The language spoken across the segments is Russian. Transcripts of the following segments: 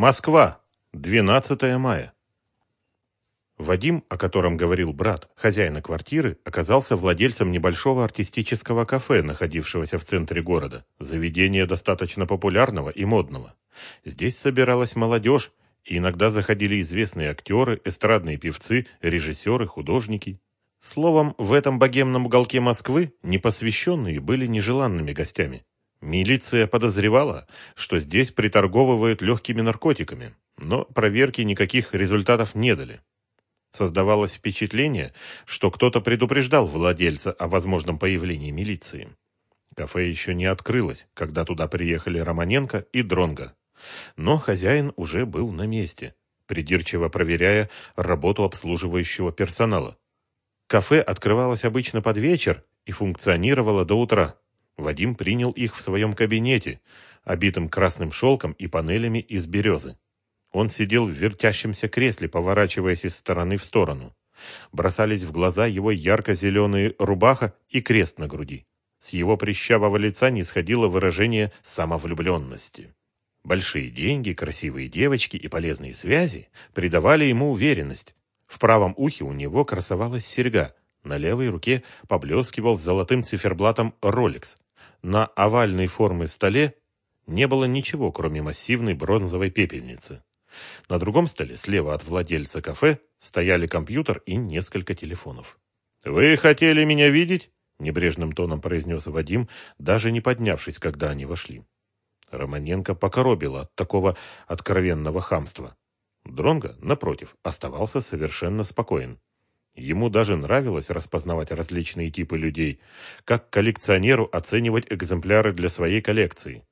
Москва. 12 мая. Вадим, о котором говорил брат, хозяина квартиры, оказался владельцем небольшого артистического кафе, находившегося в центре города. Заведение достаточно популярного и модного. Здесь собиралась молодежь, и иногда заходили известные актеры, эстрадные певцы, режиссеры, художники. Словом, в этом богемном уголке Москвы непосвященные были нежеланными гостями. Милиция подозревала, что здесь приторговывают легкими наркотиками, но проверки никаких результатов не дали. Создавалось впечатление, что кто-то предупреждал владельца о возможном появлении милиции. Кафе еще не открылось, когда туда приехали Романенко и Дронга. Но хозяин уже был на месте, придирчиво проверяя работу обслуживающего персонала. Кафе открывалось обычно под вечер и функционировало до утра. Вадим принял их в своем кабинете, обитым красным шелком и панелями из березы. Он сидел в вертящемся кресле, поворачиваясь из стороны в сторону. Бросались в глаза его ярко-зеленые рубаха и крест на груди. С его прищавого лица не сходило выражение самовлюбленности. Большие деньги, красивые девочки и полезные связи придавали ему уверенность. В правом ухе у него красовалась серьга, на левой руке поблескивал золотым циферблатом Rolex. На овальной формы столе не было ничего, кроме массивной бронзовой пепельницы. На другом столе, слева от владельца кафе, стояли компьютер и несколько телефонов. «Вы хотели меня видеть?» – небрежным тоном произнес Вадим, даже не поднявшись, когда они вошли. Романенко покоробила от такого откровенного хамства. Дронго, напротив, оставался совершенно спокоен. Ему даже нравилось распознавать различные типы людей, как коллекционеру оценивать экземпляры для своей коллекции.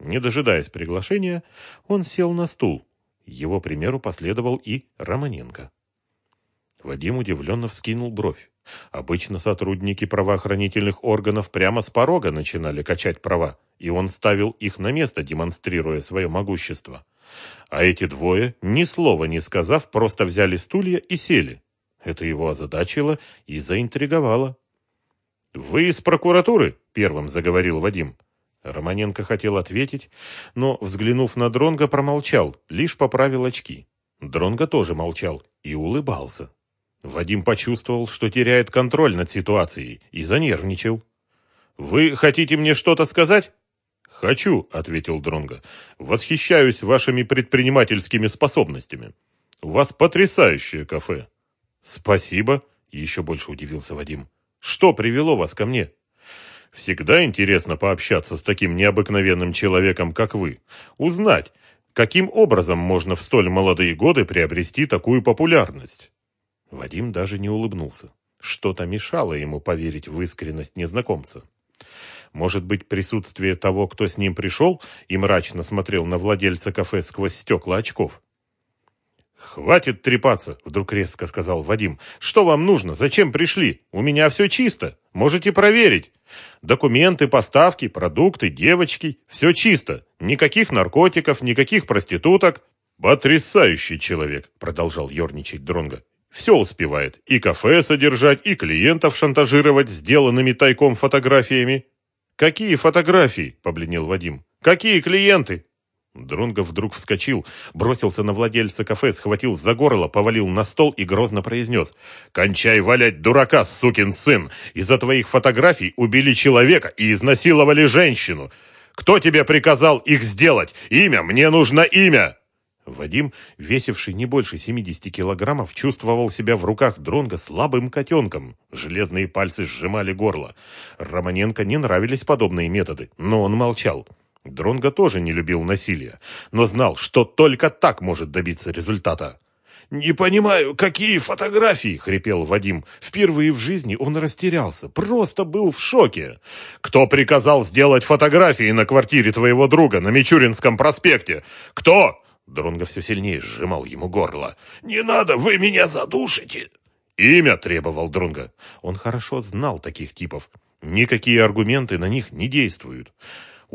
Не дожидаясь приглашения, он сел на стул. Его примеру последовал и Романенко. Вадим удивленно вскинул бровь. Обычно сотрудники правоохранительных органов прямо с порога начинали качать права, и он ставил их на место, демонстрируя свое могущество. А эти двое, ни слова не сказав, просто взяли стулья и сели. Это его озадачило и заинтриговало. «Вы из прокуратуры?» – первым заговорил Вадим. Романенко хотел ответить, но, взглянув на Дронга, промолчал, лишь поправил очки. Дронга тоже молчал и улыбался. Вадим почувствовал, что теряет контроль над ситуацией, и занервничал. «Вы хотите мне что-то сказать?» «Хочу», — ответил Дронга. «Восхищаюсь вашими предпринимательскими способностями. У вас потрясающее кафе». «Спасибо», — еще больше удивился Вадим. «Что привело вас ко мне?» «Всегда интересно пообщаться с таким необыкновенным человеком, как вы. Узнать, каким образом можно в столь молодые годы приобрести такую популярность». Вадим даже не улыбнулся. Что-то мешало ему поверить в искренность незнакомца. Может быть, присутствие того, кто с ним пришел, и мрачно смотрел на владельца кафе сквозь стекла очков. «Хватит трепаться!» — вдруг резко сказал Вадим. «Что вам нужно? Зачем пришли? У меня все чисто. Можете проверить. Документы, поставки, продукты, девочки. Все чисто. Никаких наркотиков, никаких проституток». «Потрясающий человек!» — продолжал ерничать Дронго. Все успевает. И кафе содержать, и клиентов шантажировать сделанными тайком фотографиями. «Какие фотографии?» – побледнел Вадим. «Какие клиенты?» Дронго вдруг вскочил, бросился на владельца кафе, схватил за горло, повалил на стол и грозно произнес. «Кончай валять дурака, сукин сын! Из-за твоих фотографий убили человека и изнасиловали женщину! Кто тебе приказал их сделать? Имя! Мне нужно имя!» Вадим, весивший не больше 70 килограммов, чувствовал себя в руках дронга слабым котенком. Железные пальцы сжимали горло. Романенко не нравились подобные методы, но он молчал. Дронго тоже не любил насилия, но знал, что только так может добиться результата. «Не понимаю, какие фотографии?» — хрипел Вадим. Впервые в жизни он растерялся, просто был в шоке. «Кто приказал сделать фотографии на квартире твоего друга на Мичуринском проспекте? Кто?» Дронго все сильнее сжимал ему горло. «Не надо, вы меня задушите!» «Имя!» – требовал Дронго. Он хорошо знал таких типов. Никакие аргументы на них не действуют.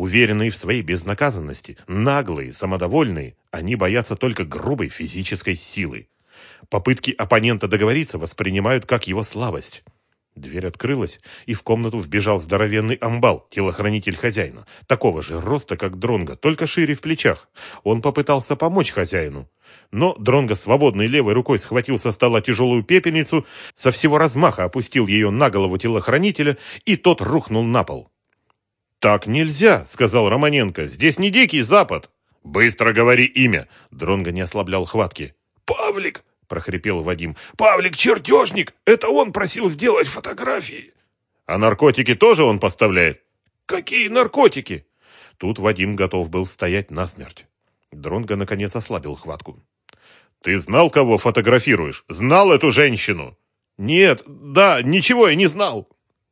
Уверенные в своей безнаказанности, наглые, самодовольные, они боятся только грубой физической силы. Попытки оппонента договориться воспринимают как его слабость. Дверь открылась, и в комнату вбежал здоровенный амбал, телохранитель хозяина, такого же роста, как Дронга, только шире в плечах. Он попытался помочь хозяину. Но Дронга свободной левой рукой схватил со стола тяжелую пепельницу, со всего размаха опустил ее на голову телохранителя, и тот рухнул на пол. «Так нельзя», — сказал Романенко, — «здесь не дикий запад». «Быстро говори имя!» Дронго не ослаблял хватки. «Павлик!» – прохрипел Вадим. «Павлик чертежник! Это он просил сделать фотографии!» «А наркотики тоже он поставляет?» «Какие наркотики?» Тут Вадим готов был стоять насмерть. Дронго наконец ослабил хватку. «Ты знал, кого фотографируешь? Знал эту женщину?» «Нет, да, ничего я не знал».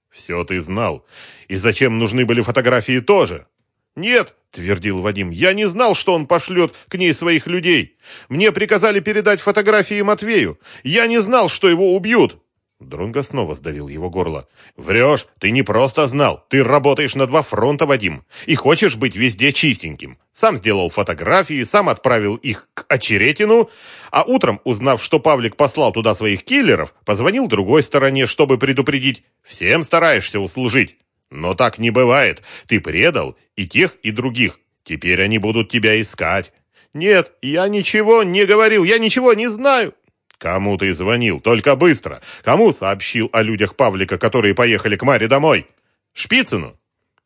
«Все ты знал. И зачем нужны были фотографии тоже?» «Нет, — твердил Вадим. «Я не знал, что он пошлет к ней своих людей. Мне приказали передать фотографии Матвею. Я не знал, что его убьют». Дронго снова сдавил его горло. «Врешь! Ты не просто знал! Ты работаешь на два фронта, Вадим! И хочешь быть везде чистеньким! Сам сделал фотографии, сам отправил их к Очеретину, а утром, узнав, что Павлик послал туда своих киллеров, позвонил другой стороне, чтобы предупредить. Всем стараешься услужить!» Но так не бывает. Ты предал и тех, и других. Теперь они будут тебя искать. Нет, я ничего не говорил, я ничего не знаю. Кому ты звонил? Только быстро. Кому сообщил о людях Павлика, которые поехали к Маре домой? Шпицыну?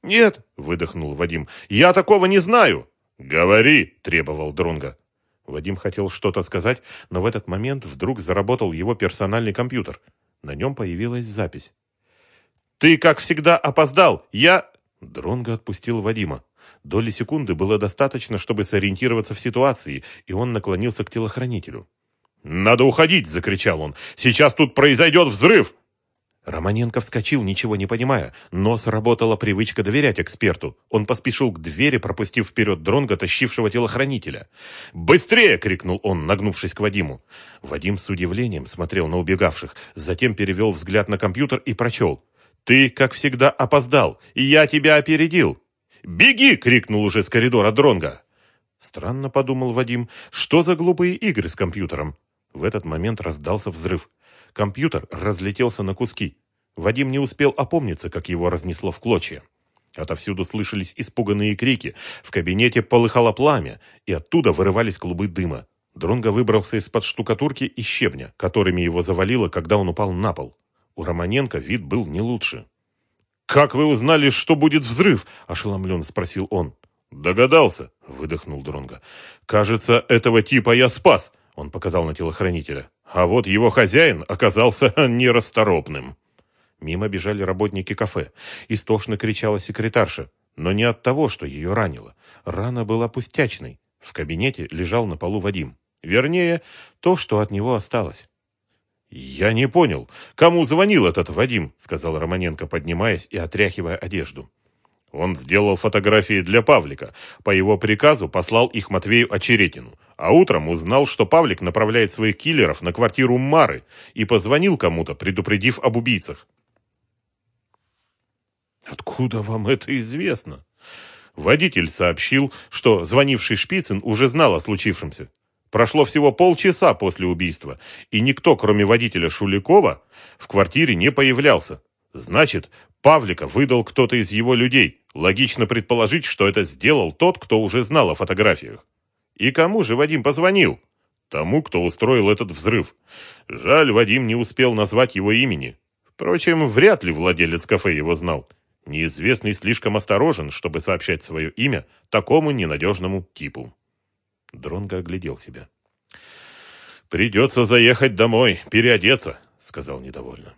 Нет, выдохнул Вадим. Я такого не знаю. Говори, требовал Друнга. Вадим хотел что-то сказать, но в этот момент вдруг заработал его персональный компьютер. На нем появилась запись. Ты, как всегда, опоздал. Я...» Дронго отпустил Вадима. Доли секунды было достаточно, чтобы сориентироваться в ситуации, и он наклонился к телохранителю. «Надо уходить!» — закричал он. «Сейчас тут произойдет взрыв!» Романенко вскочил, ничего не понимая, но сработала привычка доверять эксперту. Он поспешил к двери, пропустив вперед дронга, тащившего телохранителя. «Быстрее!» — крикнул он, нагнувшись к Вадиму. Вадим с удивлением смотрел на убегавших, затем перевел взгляд на компьютер и прочел. Ты, как всегда, опоздал, и я тебя опередил. Беги, крикнул уже с коридора Дронга. Странно подумал Вадим, что за глупые игры с компьютером. В этот момент раздался взрыв. Компьютер разлетелся на куски. Вадим не успел опомниться, как его разнесло в клочья. Отовсюду слышались испуганные крики, в кабинете полыхало пламя, и оттуда вырывались клубы дыма. Дронго выбрался из-под штукатурки и щебня, которыми его завалило, когда он упал на пол. У Романенко вид был не лучше. «Как вы узнали, что будет взрыв?» – ошеломленно спросил он. «Догадался», – выдохнул Дронго. «Кажется, этого типа я спас», – он показал на телохранителя. «А вот его хозяин оказался нерасторопным». Мимо бежали работники кафе. Истошно кричала секретарша, но не от того, что ее ранило. Рана была пустячной. В кабинете лежал на полу Вадим. Вернее, то, что от него осталось. «Я не понял, кому звонил этот Вадим?» — сказал Романенко, поднимаясь и отряхивая одежду. Он сделал фотографии для Павлика. По его приказу послал их Матвею Очеретину. А утром узнал, что Павлик направляет своих киллеров на квартиру Мары и позвонил кому-то, предупредив об убийцах. «Откуда вам это известно?» Водитель сообщил, что звонивший Шпицын уже знал о случившемся. Прошло всего полчаса после убийства, и никто, кроме водителя Шуликова, в квартире не появлялся. Значит, Павлика выдал кто-то из его людей. Логично предположить, что это сделал тот, кто уже знал о фотографиях. И кому же Вадим позвонил? Тому, кто устроил этот взрыв. Жаль, Вадим не успел назвать его имени. Впрочем, вряд ли владелец кафе его знал. Неизвестный слишком осторожен, чтобы сообщать свое имя такому ненадежному типу. Дронго оглядел себя. «Придется заехать домой, переодеться», — сказал недовольно.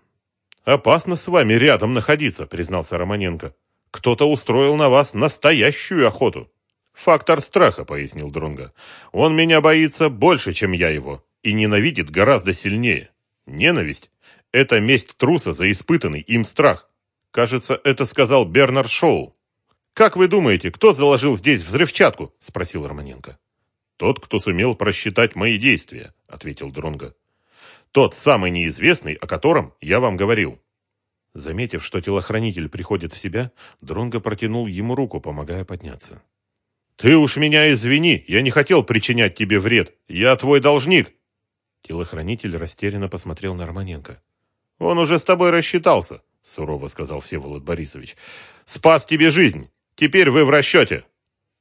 «Опасно с вами рядом находиться», — признался Романенко. «Кто-то устроил на вас настоящую охоту». «Фактор страха», — пояснил Дронго. «Он меня боится больше, чем я его, и ненавидит гораздо сильнее. Ненависть — это месть труса за испытанный им страх. Кажется, это сказал Бернард Шоу». «Как вы думаете, кто заложил здесь взрывчатку?» — спросил Романенко. «Тот, кто сумел просчитать мои действия», — ответил Дронго. «Тот самый неизвестный, о котором я вам говорил». Заметив, что телохранитель приходит в себя, Дронго протянул ему руку, помогая подняться. «Ты уж меня извини, я не хотел причинять тебе вред. Я твой должник!» Телохранитель растерянно посмотрел на Романенко. Он уже с тобой рассчитался, сурово сказал Всеволод Борисович. Спас тебе жизнь. Теперь вы в расчете.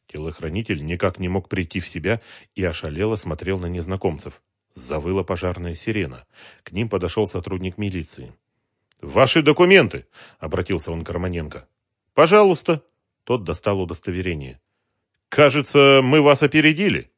Телохранитель никак не мог прийти в себя и ошалело смотрел на незнакомцев. Завыла пожарная сирена. К ним подошел сотрудник милиции. «Ваши документы!» — обратился он к Романенко. «Пожалуйста!» Тот достал удостоверение. «Кажется, мы вас опередили!»